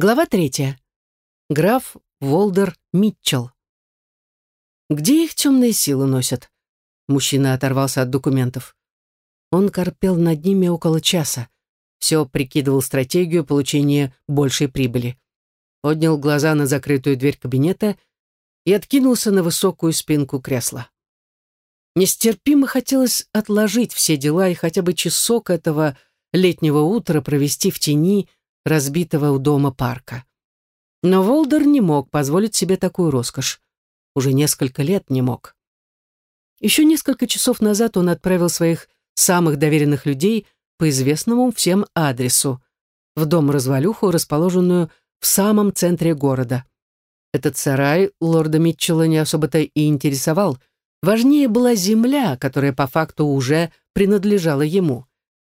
Глава третья. Граф Волдер Митчелл. Где их темные силы носят? Мужчина оторвался от документов. Он корпел над ними около часа. Все прикидывал стратегию получения большей прибыли. Поднял глаза на закрытую дверь кабинета и откинулся на высокую спинку кресла. Нестерпимо хотелось отложить все дела и хотя бы часок этого летнего утра провести в тени разбитого у дома парка. Но Волдер не мог позволить себе такую роскошь. Уже несколько лет не мог. Еще несколько часов назад он отправил своих самых доверенных людей по известному всем адресу в дом-развалюху, расположенную в самом центре города. Этот сарай лорда Митчелла не особо-то и интересовал. Важнее была земля, которая по факту уже принадлежала ему.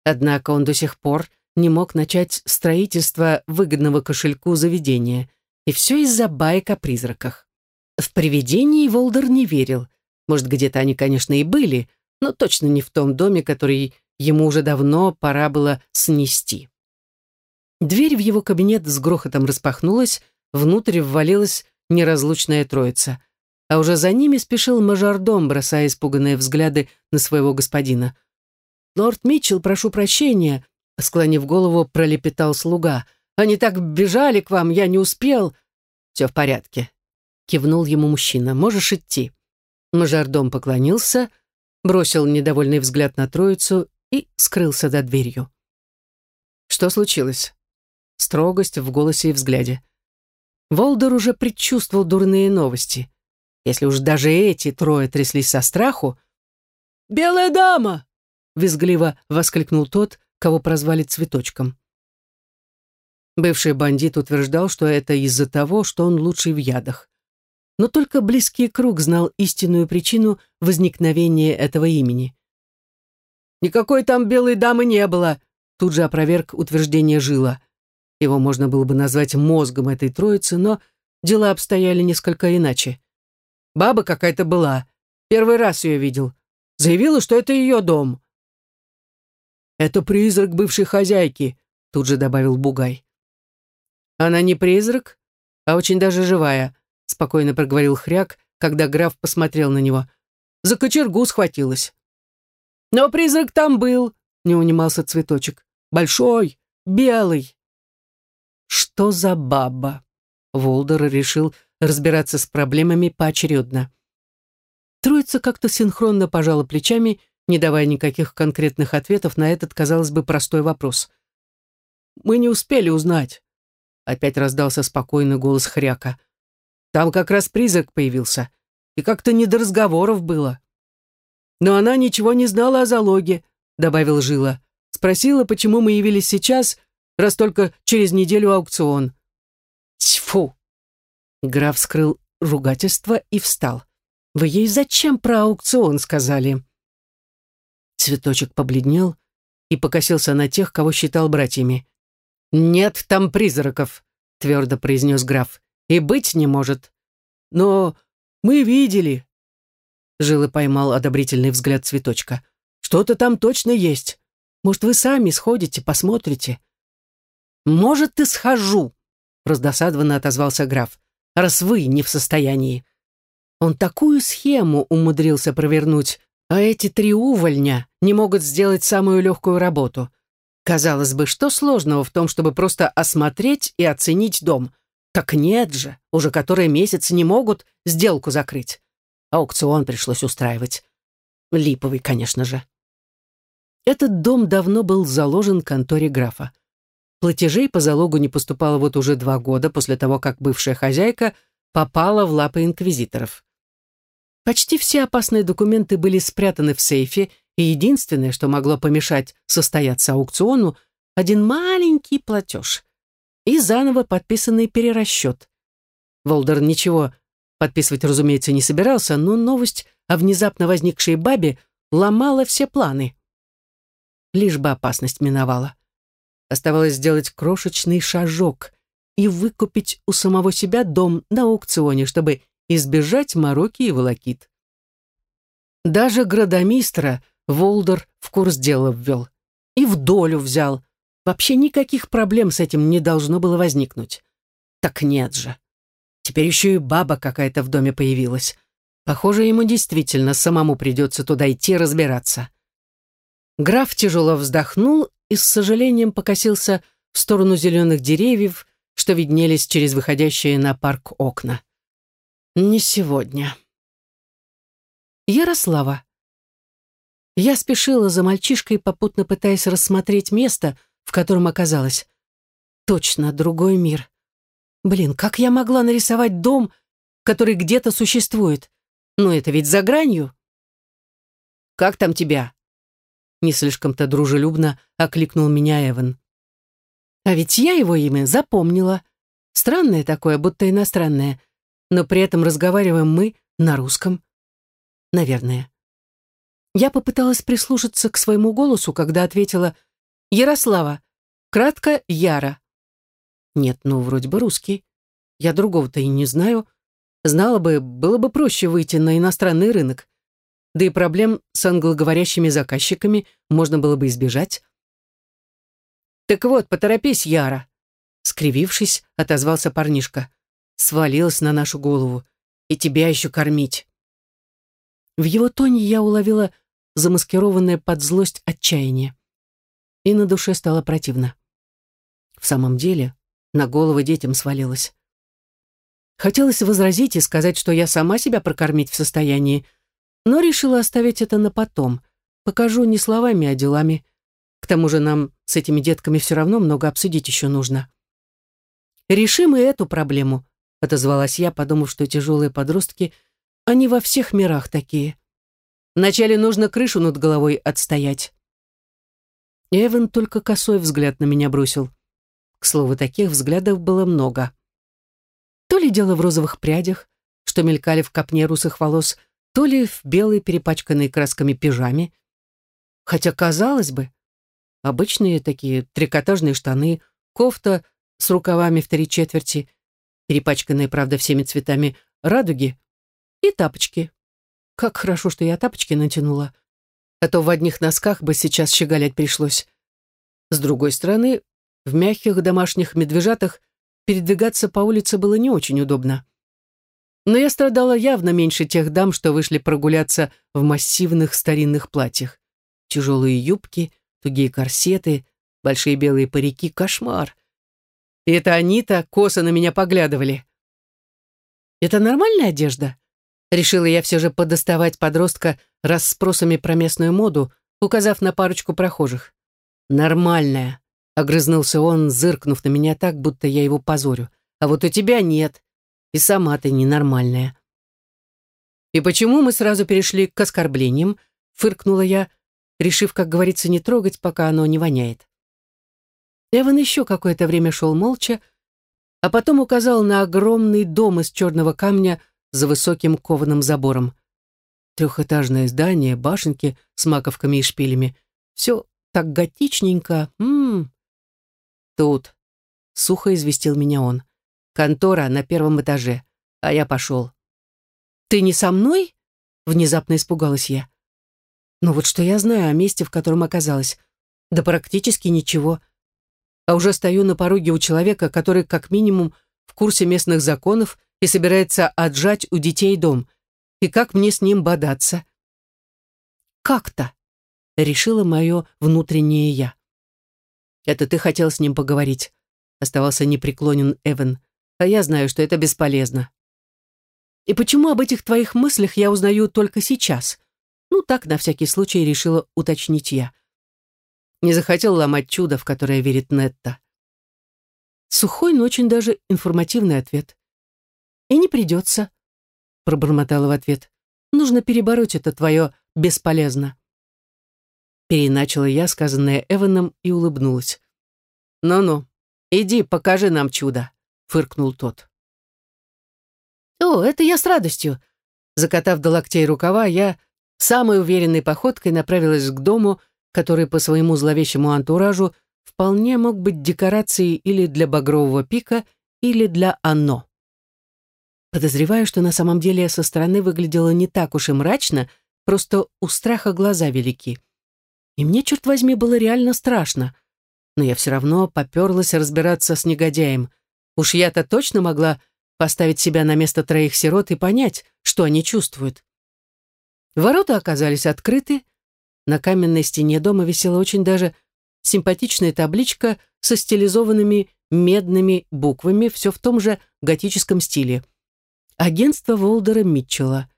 Однако он до сих пор не мог начать строительство выгодного кошельку заведения. И все из-за баек о призраках. В привидении Волдер не верил. Может, где-то они, конечно, и были, но точно не в том доме, который ему уже давно пора было снести. Дверь в его кабинет с грохотом распахнулась, внутрь ввалилась неразлучная троица. А уже за ними спешил мажордом, бросая испуганные взгляды на своего господина. «Лорд Митчелл, прошу прощения», Склонив голову, пролепетал слуга. «Они так бежали к вам, я не успел». «Все в порядке», — кивнул ему мужчина. «Можешь идти». Мажордом поклонился, бросил недовольный взгляд на троицу и скрылся за дверью. Что случилось? Строгость в голосе и взгляде. Волдер уже предчувствовал дурные новости. Если уж даже эти трое тряслись со страху... «Белая дама!» — визгливо воскликнул тот, кого прозвали цветочком. Бывший бандит утверждал, что это из-за того, что он лучший в ядах. Но только близкий круг знал истинную причину возникновения этого имени. «Никакой там белой дамы не было», тут же опроверг утверждение Жила. Его можно было бы назвать мозгом этой троицы, но дела обстояли несколько иначе. Баба какая-то была. Первый раз ее видел. Заявила, что это ее дом. «Это призрак бывшей хозяйки», — тут же добавил Бугай. «Она не призрак, а очень даже живая», — спокойно проговорил Хряк, когда граф посмотрел на него. «За кочергу схватилась». «Но призрак там был», — не унимался цветочек. «Большой, белый». «Что за баба?» Волдер решил разбираться с проблемами поочередно. Троица как-то синхронно пожала плечами не давая никаких конкретных ответов на этот, казалось бы, простой вопрос. «Мы не успели узнать», — опять раздался спокойный голос Хряка. «Там как раз призрак появился, и как-то не до разговоров было». «Но она ничего не знала о залоге», — добавил Жила. «Спросила, почему мы явились сейчас, раз только через неделю аукцион». «Тьфу!» Граф скрыл ругательство и встал. «Вы ей зачем про аукцион сказали?» Цветочек побледнел и покосился на тех, кого считал братьями. «Нет там призраков», — твердо произнес граф. «И быть не может». «Но мы видели», — Жилы поймал одобрительный взгляд цветочка. «Что-то там точно есть. Может, вы сами сходите, посмотрите?» «Может, и схожу», — раздосадованно отозвался граф, «раз вы не в состоянии». Он такую схему умудрился провернуть, а эти три увольня не могут сделать самую легкую работу. Казалось бы, что сложного в том, чтобы просто осмотреть и оценить дом? Так нет же, уже который месяц не могут сделку закрыть. Аукцион пришлось устраивать. Липовый, конечно же. Этот дом давно был заложен конторе графа. Платежей по залогу не поступало вот уже два года после того, как бывшая хозяйка попала в лапы инквизиторов. Почти все опасные документы были спрятаны в сейфе, и единственное, что могло помешать состояться аукциону, один маленький платеж и заново подписанный перерасчет. Волдер ничего подписывать, разумеется, не собирался, но новость о внезапно возникшей бабе ломала все планы. Лишь бы опасность миновала. Оставалось сделать крошечный шажок и выкупить у самого себя дом на аукционе, чтобы избежать мороки и волокит. Даже градомистра Волдер в курс дела ввел. И в долю взял. Вообще никаких проблем с этим не должно было возникнуть. Так нет же. Теперь еще и баба какая-то в доме появилась. Похоже, ему действительно самому придется туда идти разбираться. Граф тяжело вздохнул и с сожалением покосился в сторону зеленых деревьев, что виднелись через выходящие на парк окна. «Не сегодня». Ярослава. Я спешила за мальчишкой, попутно пытаясь рассмотреть место, в котором оказалась. Точно, другой мир. Блин, как я могла нарисовать дом, который где-то существует? Но это ведь за гранью. «Как там тебя?» Не слишком-то дружелюбно окликнул меня Эван. А ведь я его имя запомнила. Странное такое, будто иностранное. Но при этом разговариваем мы на русском. Наверное. Я попыталась прислушаться к своему голосу, когда ответила «Ярослава, кратко Яра». Нет, ну, вроде бы русский. Я другого-то и не знаю. Знала бы, было бы проще выйти на иностранный рынок. Да и проблем с англоговорящими заказчиками можно было бы избежать. «Так вот, поторопись, Яра!» Скривившись, отозвался парнишка. «Свалилась на нашу голову. И тебя еще кормить». В его тоне я уловила замаскированное под злость отчаяние. И на душе стало противно. В самом деле, на головы детям свалилось. Хотелось возразить и сказать, что я сама себя прокормить в состоянии, но решила оставить это на потом. Покажу не словами, а делами. К тому же нам с этими детками все равно много обсудить еще нужно. «Решим и эту проблему», — отозвалась я, подумав, что тяжелые подростки, они во всех мирах такие. Вначале нужно крышу над головой отстоять. Эван только косой взгляд на меня бросил. К слову, таких взглядов было много. То ли дело в розовых прядях, что мелькали в копне русых волос, то ли в белой перепачканной красками пижаме. Хотя, казалось бы, обычные такие трикотажные штаны, кофта с рукавами в три четверти, перепачканные, правда, всеми цветами радуги, и тапочки. Как хорошо, что я тапочки натянула, а то в одних носках бы сейчас щеголять пришлось. С другой стороны, в мягких домашних медвежатах передвигаться по улице было не очень удобно. Но я страдала явно меньше тех дам, что вышли прогуляться в массивных старинных платьях. Тяжелые юбки, тугие корсеты, большие белые парики — кошмар. И это они-то косо на меня поглядывали. «Это нормальная одежда?» Решила я все же подоставать подростка расспросами про местную моду, указав на парочку прохожих. «Нормальная», — огрызнулся он, зыркнув на меня так, будто я его позорю. «А вот у тебя нет. И сама ты ненормальная. И почему мы сразу перешли к оскорблениям? Фыркнула я, решив, как говорится, не трогать, пока оно не воняет. Эван еще какое-то время шел молча, а потом указал на огромный дом из черного камня за высоким кованым забором. Трехэтажное здание, башенки с маковками и шпилями. Все так готичненько. М -м -м. Тут, сухо известил меня он. Контора на первом этаже, а я пошел. «Ты не со мной?» — внезапно испугалась я. «Ну вот что я знаю о месте, в котором оказалась? Да практически ничего. А уже стою на пороге у человека, который как минимум в курсе местных законов и собирается отжать у детей дом. И как мне с ним бодаться?» «Как-то», — решила мое внутреннее «я». «Это ты хотел с ним поговорить», — оставался непреклонен Эван а я знаю, что это бесполезно. И почему об этих твоих мыслях я узнаю только сейчас? Ну, так, на всякий случай, решила уточнить я. Не захотел ломать чудо, в которое верит Нетта. Сухой, но очень даже информативный ответ. «И не придется», — пробормотала в ответ. «Нужно перебороть это твое бесполезно». Переначала я, сказанное Эваном, и улыбнулась. «Ну-ну, иди, покажи нам чудо» фыркнул тот. «О, это я с радостью!» Закатав до локтей рукава, я самой уверенной походкой направилась к дому, который по своему зловещему антуражу вполне мог быть декорацией или для багрового пика, или для оно. Подозреваю, что на самом деле со стороны выглядело не так уж и мрачно, просто у страха глаза велики. И мне, черт возьми, было реально страшно. Но я все равно поперлась разбираться с негодяем — Уж я-то точно могла поставить себя на место троих сирот и понять, что они чувствуют. Ворота оказались открыты. На каменной стене дома висела очень даже симпатичная табличка со стилизованными медными буквами, все в том же готическом стиле. Агентство Волдера Митчелла.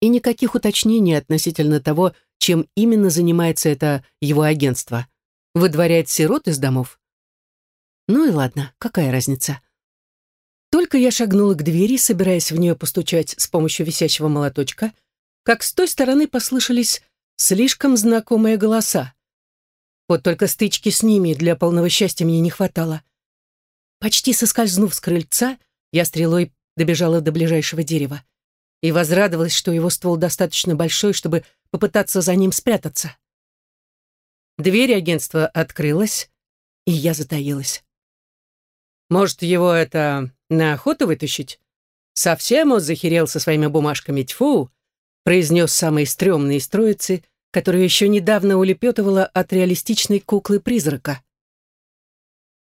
И никаких уточнений относительно того, чем именно занимается это его агентство. Выдворяет сирот из домов? Ну и ладно, какая разница? Только я шагнула к двери, собираясь в нее постучать с помощью висящего молоточка, как с той стороны послышались слишком знакомые голоса. Вот только стычки с ними для полного счастья мне не хватало. Почти соскользнув с крыльца, я стрелой добежала до ближайшего дерева и возрадовалась, что его ствол достаточно большой, чтобы попытаться за ним спрятаться. Дверь агентства открылась, и я затаилась. «Может, его это на охоту вытащить? Совсем он захерел со своими бумажками, тьфу!» Произнес самый стрёмный из троицы, которая еще недавно улепетывала от реалистичной куклы-призрака.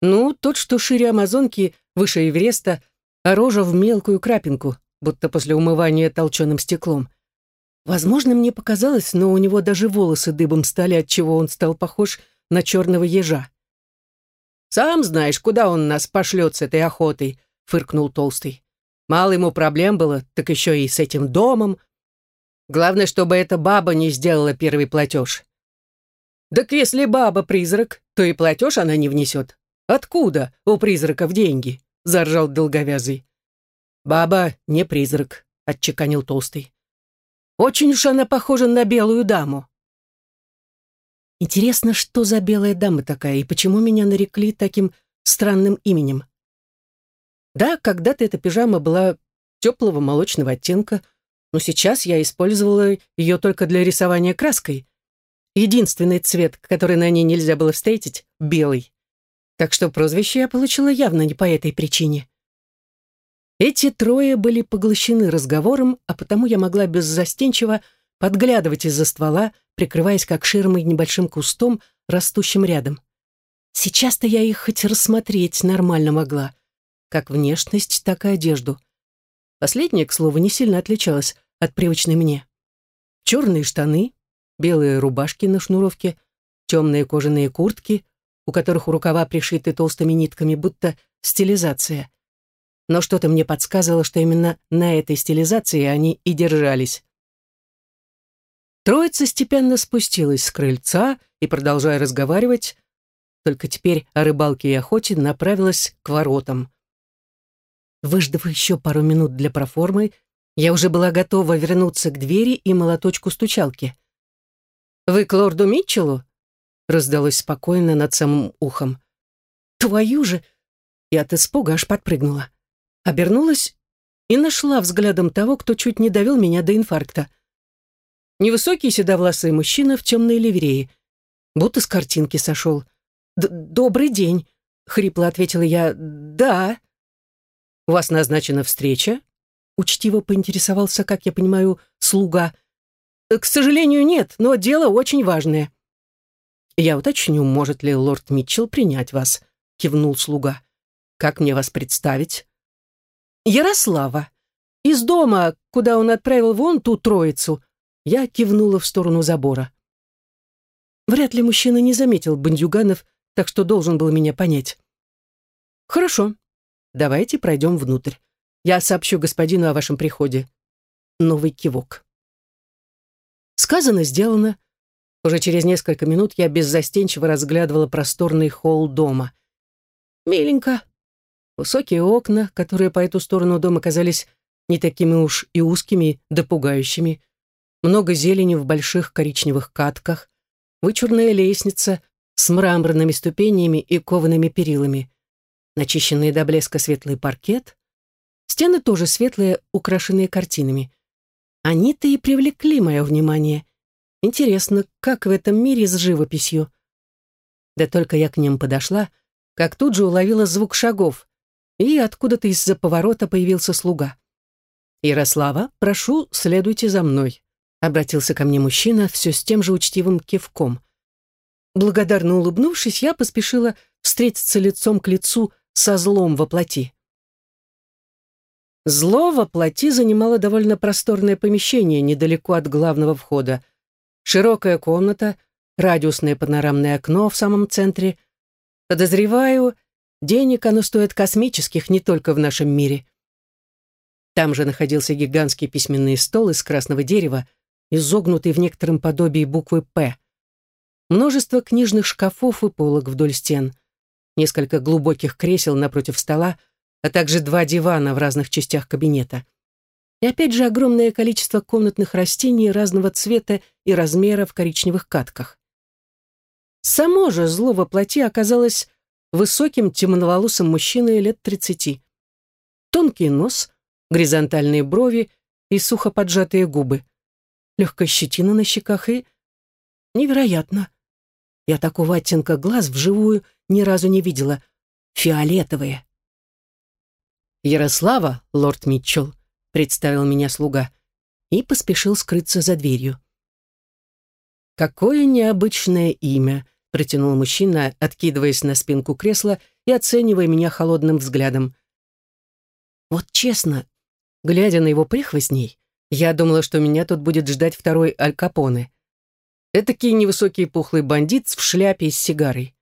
Ну, тот, что шире Амазонки, выше Эвереста, а рожа в мелкую крапинку, будто после умывания толченым стеклом. Возможно, мне показалось, но у него даже волосы дыбом стали, отчего он стал похож на черного ежа. «Сам знаешь, куда он нас пошлет с этой охотой», — фыркнул Толстый. «Мало ему проблем было, так еще и с этим домом. Главное, чтобы эта баба не сделала первый платеж». «Так если баба призрак, то и платеж она не внесет. Откуда у призраков деньги?» — заржал долговязый. «Баба не призрак», — отчеканил Толстый. «Очень уж она похожа на белую даму». Интересно, что за белая дама такая, и почему меня нарекли таким странным именем? Да, когда-то эта пижама была теплого молочного оттенка, но сейчас я использовала ее только для рисования краской. Единственный цвет, который на ней нельзя было встретить — белый. Так что прозвище я получила явно не по этой причине. Эти трое были поглощены разговором, а потому я могла беззастенчиво подглядывать из-за ствола, прикрываясь как ширмой небольшим кустом, растущим рядом. Сейчас-то я их хоть рассмотреть нормально могла. Как внешность, так и одежду. Последняя, к слову, не сильно отличалась от привычной мне. Черные штаны, белые рубашки на шнуровке, темные кожаные куртки, у которых рукава пришиты толстыми нитками, будто стилизация — но что-то мне подсказывало, что именно на этой стилизации они и держались. Троица степенно спустилась с крыльца и, продолжая разговаривать, только теперь о рыбалке и охоте направилась к воротам. Выждав еще пару минут для проформы, я уже была готова вернуться к двери и молоточку стучалки. «Вы к лорду Митчеллу?» раздалось спокойно над самым ухом. «Твою же!» И от испуга аж подпрыгнула обернулась и нашла взглядом того, кто чуть не довел меня до инфаркта. Невысокий седовласый мужчина в темной ливреи, будто с картинки сошел. «Добрый день», — хрипло ответила я. «Да». «У вас назначена встреча?» Учтиво поинтересовался, как я понимаю, слуга. «К сожалению, нет, но дело очень важное». «Я уточню, может ли лорд Митчелл принять вас», — кивнул слуга. «Как мне вас представить?» Ярослава. Из дома, куда он отправил вон ту троицу, я кивнула в сторону забора. Вряд ли мужчина не заметил бандюганов, так что должен был меня понять. Хорошо, давайте пройдем внутрь. Я сообщу господину о вашем приходе. Новый кивок. Сказано, сделано. Уже через несколько минут я беззастенчиво разглядывала просторный холл дома. Миленько, Высокие окна, которые по эту сторону дома казались не такими уж и узкими да пугающими. Много зелени в больших коричневых катках. Вычурная лестница с мраморными ступенями и коваными перилами. Начищенный до блеска светлый паркет. Стены тоже светлые, украшенные картинами. Они-то и привлекли мое внимание. Интересно, как в этом мире с живописью? Да только я к ним подошла, как тут же уловила звук шагов, и откуда-то из-за поворота появился слуга. «Ярослава, прошу, следуйте за мной», — обратился ко мне мужчина все с тем же учтивым кивком. Благодарно улыбнувшись, я поспешила встретиться лицом к лицу со злом во плоти. Зло во плоти занимало довольно просторное помещение недалеко от главного входа. Широкая комната, радиусное панорамное окно в самом центре. Подозреваю, денег оно стоит космических не только в нашем мире. Там же находился гигантский письменный стол из красного дерева, изогнутый в некотором подобии буквы «П». Множество книжных шкафов и полок вдоль стен, несколько глубоких кресел напротив стола — а также два дивана в разных частях кабинета. И опять же огромное количество комнатных растений разного цвета и размера в коричневых катках. Само же зло во плоти оказалось высоким темноволосым мужчиной лет тридцати. Тонкий нос, горизонтальные брови и сухо поджатые губы. Легкая щетина на щеках и... Невероятно. Я такого оттенка глаз вживую ни разу не видела. Фиолетовые. «Ярослава, лорд Митчелл», — представил меня слуга, и поспешил скрыться за дверью. «Какое необычное имя», — протянул мужчина, откидываясь на спинку кресла и оценивая меня холодным взглядом. Вот честно, глядя на его прихвостней, я думала, что меня тут будет ждать второй Аль Капоне. Этакий невысокий пухлый бандит в шляпе и с сигарой.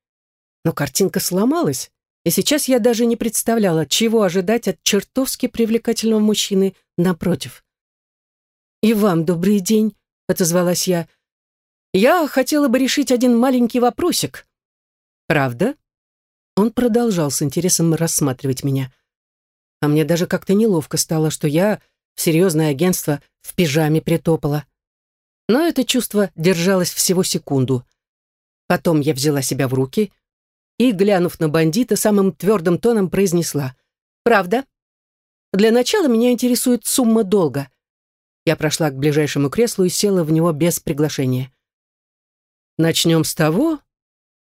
Но картинка сломалась, и сейчас я даже не представляла, чего ожидать от чертовски привлекательного мужчины напротив. «И вам добрый день», — отозвалась я. «Я хотела бы решить один маленький вопросик». «Правда?» Он продолжал с интересом рассматривать меня. А мне даже как-то неловко стало, что я в серьезное агентство в пижаме притопала. Но это чувство держалось всего секунду. Потом я взяла себя в руки и, глянув на бандита, самым твердым тоном произнесла. «Правда? Для начала меня интересует сумма долга». Я прошла к ближайшему креслу и села в него без приглашения. «Начнем с того...»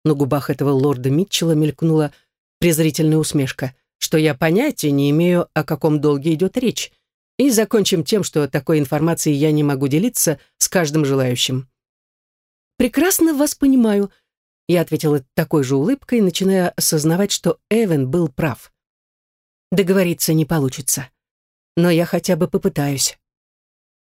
На губах этого лорда Митчелла мелькнула презрительная усмешка, что я понятия не имею, о каком долге идет речь, и закончим тем, что такой информацией я не могу делиться с каждым желающим. «Прекрасно вас понимаю», я ответила такой же улыбкой, начиная осознавать, что Эван был прав. Договориться не получится. Но я хотя бы попытаюсь.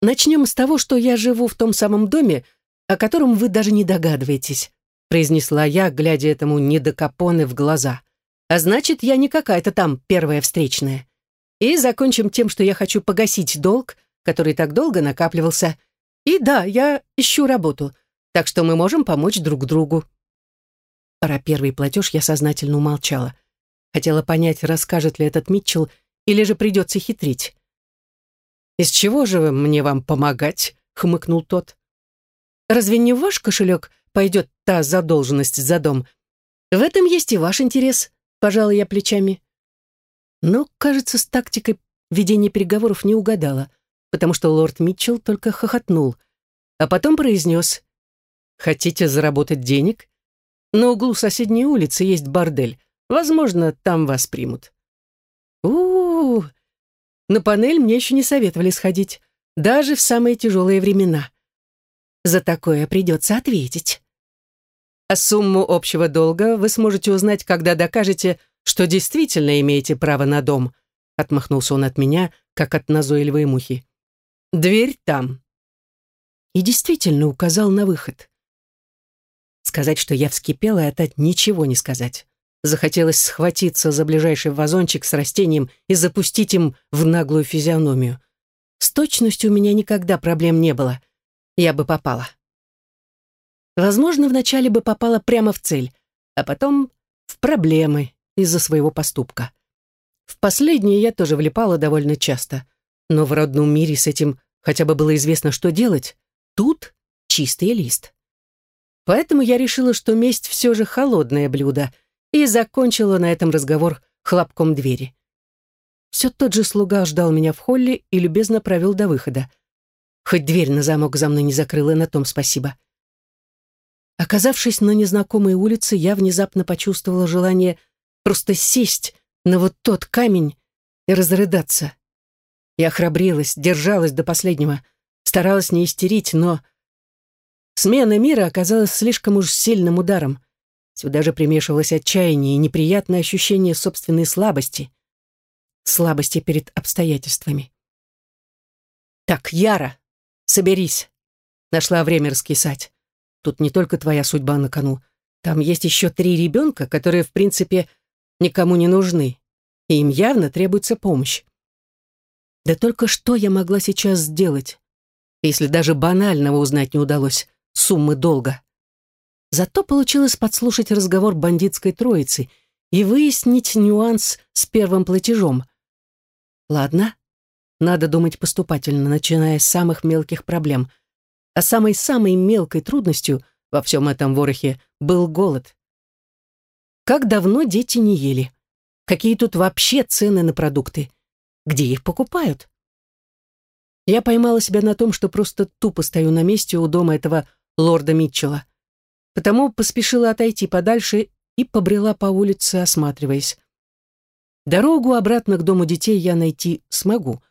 Начнем с того, что я живу в том самом доме, о котором вы даже не догадываетесь, произнесла я, глядя этому недокапоне в глаза. А значит, я не какая-то там первая встречная. И закончим тем, что я хочу погасить долг, который так долго накапливался. И да, я ищу работу, так что мы можем помочь друг другу. Про первый платеж я сознательно умолчала. Хотела понять, расскажет ли этот Митчелл, или же придется хитрить. «Из чего же мне вам помогать?» — хмыкнул тот. «Разве не в ваш кошелек пойдет та задолженность за дом? В этом есть и ваш интерес», — пожала я плечами. Но, кажется, с тактикой ведения переговоров не угадала, потому что лорд Митчелл только хохотнул, а потом произнес «Хотите заработать денег? На углу соседней улицы есть бордель. Возможно, там вас примут. у у, -у. На панель мне еще не советовали сходить, даже в самые тяжелые времена. За такое придется ответить. А сумму общего долга вы сможете узнать, когда докажете, что действительно имеете право на дом. Отмахнулся он от меня, как от назойливой мухи. Дверь там. И действительно указал на выход. Сказать, что я вскипела, это ничего не сказать. Захотелось схватиться за ближайший вазончик с растением и запустить им в наглую физиономию. С точностью у меня никогда проблем не было. Я бы попала. Возможно, вначале бы попала прямо в цель, а потом в проблемы из-за своего поступка. В последнее я тоже влипала довольно часто, но в родном мире с этим хотя бы было известно, что делать. Тут чистый лист. Поэтому я решила, что месть все же холодное блюдо, и закончила на этом разговор хлопком двери. Все тот же слуга ждал меня в холле и любезно провел до выхода. Хоть дверь на замок за мной не закрыла, на том спасибо. Оказавшись на незнакомой улице, я внезапно почувствовала желание просто сесть на вот тот камень и разрыдаться. Я храбрилась, держалась до последнего, старалась не истерить, но Смена мира оказалась слишком уж сильным ударом. Сюда же примешивалось отчаяние и неприятное ощущение собственной слабости. Слабости перед обстоятельствами. «Так, Яра, соберись!» Нашла время раскисать. Тут не только твоя судьба на кону. Там есть еще три ребенка, которые, в принципе, никому не нужны. И им явно требуется помощь. Да только что я могла сейчас сделать, если даже банального узнать не удалось, суммы долга. Зато получилось подслушать разговор бандитской троицы и выяснить нюанс с первым платежом. Ладно, надо думать поступательно, начиная с самых мелких проблем. А самой-самой мелкой трудностью во всем этом ворохе был голод. Как давно дети не ели? Какие тут вообще цены на продукты? Где их покупают? Я поймала себя на том, что просто тупо стою на месте у дома этого лорда Митчелла потому поспешила отойти подальше и побрела по улице, осматриваясь. Дорогу обратно к дому детей я найти смогу.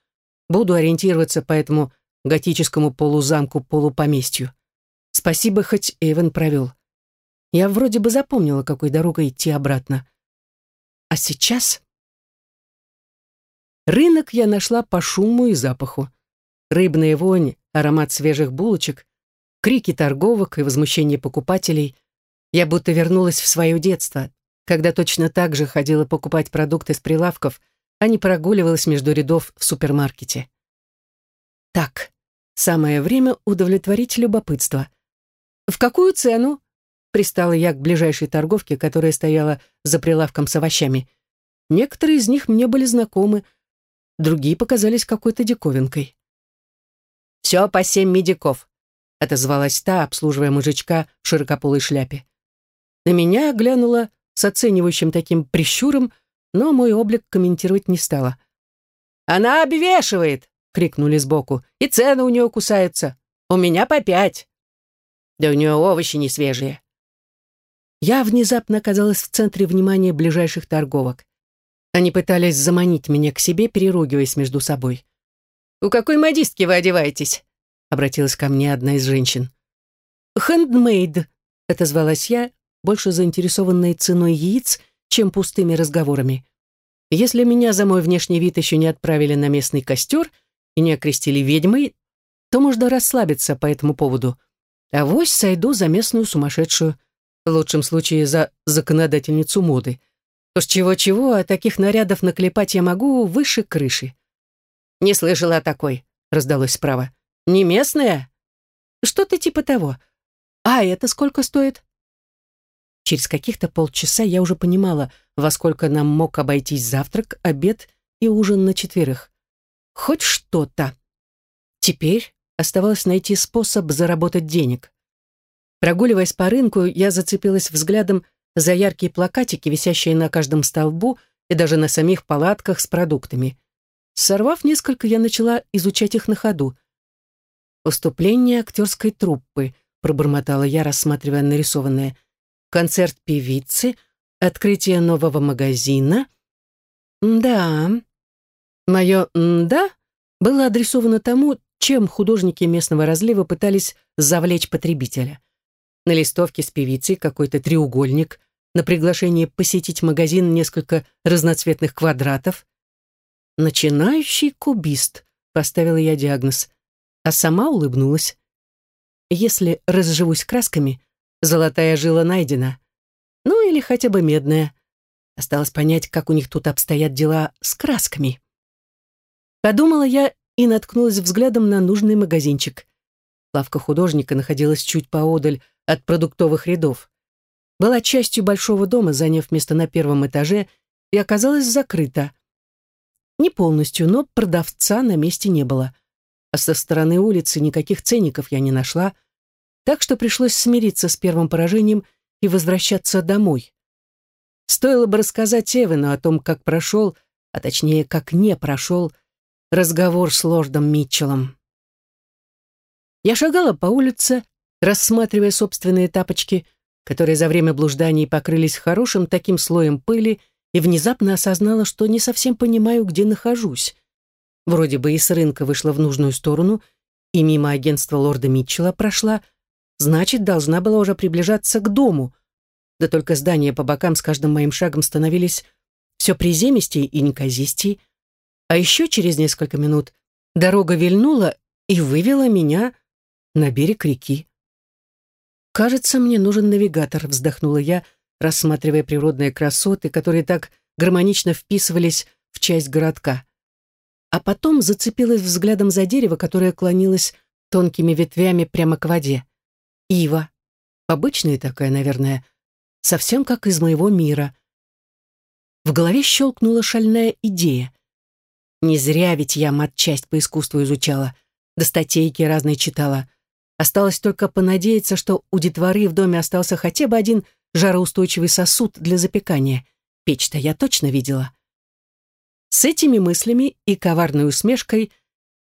Буду ориентироваться по этому готическому полузамку-полупоместью. Спасибо, хоть Эван провел. Я вроде бы запомнила, какой дорогой идти обратно. А сейчас... Рынок я нашла по шуму и запаху. Рыбная вонь, аромат свежих булочек, крики торговок и возмущение покупателей. Я будто вернулась в свое детство, когда точно так же ходила покупать продукты с прилавков, а не прогуливалась между рядов в супермаркете. Так, самое время удовлетворить любопытство. «В какую цену?» Пристала я к ближайшей торговке, которая стояла за прилавком с овощами. Некоторые из них мне были знакомы, другие показались какой-то диковинкой. «Все по семь медиков», — отозвалась та, обслуживая мужичка в широкополой шляпе. На меня глянула с оценивающим таким прищуром, но мой облик комментировать не стала. «Она обвешивает!» — крикнули сбоку. «И цены у нее кусаются. У меня по пять. Да у нее овощи не свежие». Я внезапно оказалась в центре внимания ближайших торговок. Они пытались заманить меня к себе, переругиваясь между собой. «У какой модистки вы одеваетесь?» обратилась ко мне одна из женщин. «Хэндмейд», — отозвалась я, больше заинтересованной ценой яиц, чем пустыми разговорами. Если меня за мой внешний вид еще не отправили на местный костер и не окрестили ведьмой, то можно расслабиться по этому поводу. А вось сойду за местную сумасшедшую, в лучшем случае за законодательницу моды. Уж чего-чего, а таких нарядов наклепать я могу выше крыши. «Не слышала о такой», — раздалось справа. Не местная? Что-то типа того. А это сколько стоит? Через каких-то полчаса я уже понимала, во сколько нам мог обойтись завтрак, обед и ужин на четверых. Хоть что-то. Теперь оставалось найти способ заработать денег. Прогуливаясь по рынку, я зацепилась взглядом за яркие плакатики, висящие на каждом столбу и даже на самих палатках с продуктами. Сорвав несколько, я начала изучать их на ходу — «Выступление актерской труппы», — пробормотала я, рассматривая нарисованное. «Концерт певицы, открытие нового магазина». «Да». Мое «да» было адресовано тому, чем художники местного разлива пытались завлечь потребителя. На листовке с певицей какой-то треугольник, на приглашение посетить магазин несколько разноцветных квадратов. «Начинающий кубист», — поставила я диагноз а сама улыбнулась. Если разживусь красками, золотая жила найдена. Ну или хотя бы медная. Осталось понять, как у них тут обстоят дела с красками. Подумала я и наткнулась взглядом на нужный магазинчик. Лавка художника находилась чуть поодаль от продуктовых рядов. Была частью большого дома, заняв место на первом этаже, и оказалась закрыта. Не полностью, но продавца на месте не было а со стороны улицы никаких ценников я не нашла, так что пришлось смириться с первым поражением и возвращаться домой. Стоило бы рассказать Эвену о том, как прошел, а точнее, как не прошел, разговор с лордом Митчеллом. Я шагала по улице, рассматривая собственные тапочки, которые за время блужданий покрылись хорошим таким слоем пыли, и внезапно осознала, что не совсем понимаю, где нахожусь. Вроде бы и с рынка вышла в нужную сторону, и мимо агентства лорда Митчелла прошла, значит, должна была уже приближаться к дому. да только здания по бокам с каждым моим шагом становились все приземистей и неказистей. А еще через несколько минут дорога вильнула и вывела меня на берег реки. «Кажется, мне нужен навигатор», — вздохнула я, рассматривая природные красоты, которые так гармонично вписывались в часть городка. А потом зацепилась взглядом за дерево, которое клонилось тонкими ветвями прямо к воде. Ива. Обычная такая, наверное. Совсем как из моего мира. В голове щелкнула шальная идея. Не зря ведь я матчасть по искусству изучала, да статейки разные читала. Осталось только понадеяться, что у детворы в доме остался хотя бы один жароустойчивый сосуд для запекания. Печь-то я точно видела. С этими мыслями и коварной усмешкой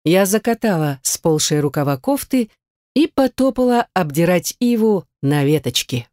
я закатала сползшие рукава кофты и потопала обдирать иву на веточке.